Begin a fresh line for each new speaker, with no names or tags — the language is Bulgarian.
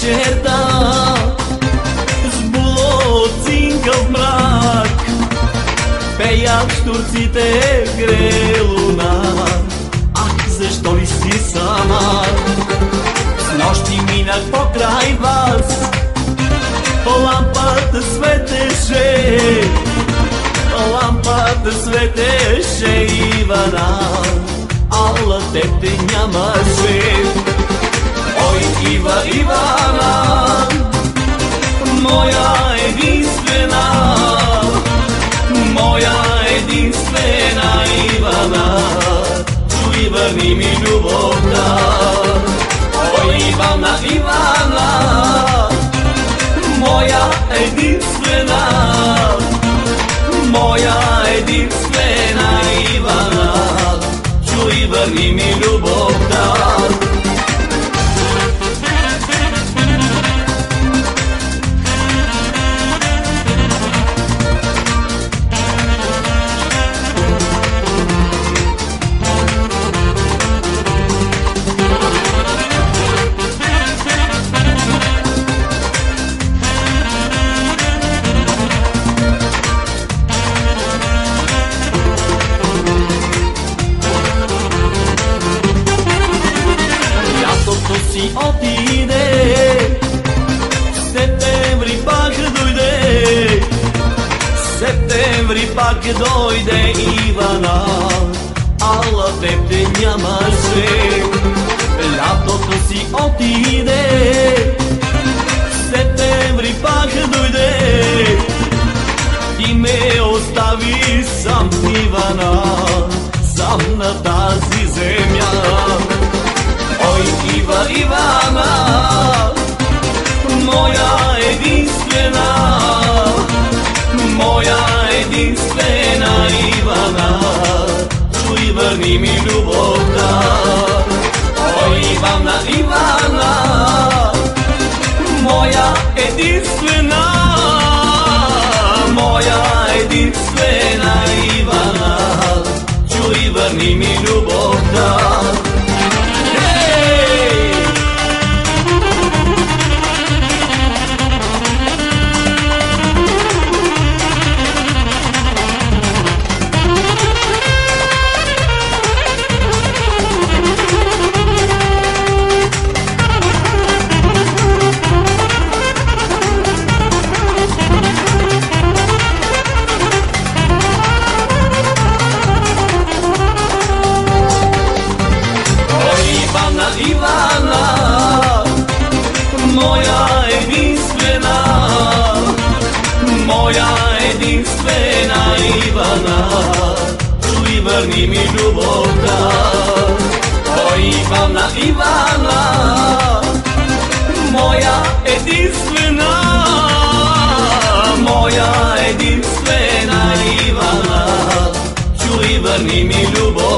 вечерта. С булоцинка в мрак Пеят штурците грелуна Ах, защо ли си сама? С нощи минах покрай вас По лампата светеше. Лампата светеше Ивана Алла, теб те нямаше Iva Ivana Moja jedinstvena Moja jedinstvena Ivana. Ču Ivani mi ljubav da O Ivana, Ivana. Moja jedinstvena Moja jedinstvena си отиде, септември пак дойде, септември пак дойде Ивана, ала теб те нямаше. Лятото си отиде, септември пак дойде, ти ме остави сам Ивана, сам на тази земя. Ni mi luboka Oj, vám na iwa moja jedinstvena Moja jedinstvena Ivana. Čuj vrni mi ljubovka O Ivana, Ivana. Moja jedinstvena Moja jedinstvena Ivana. Čuj vrni mi ljubovka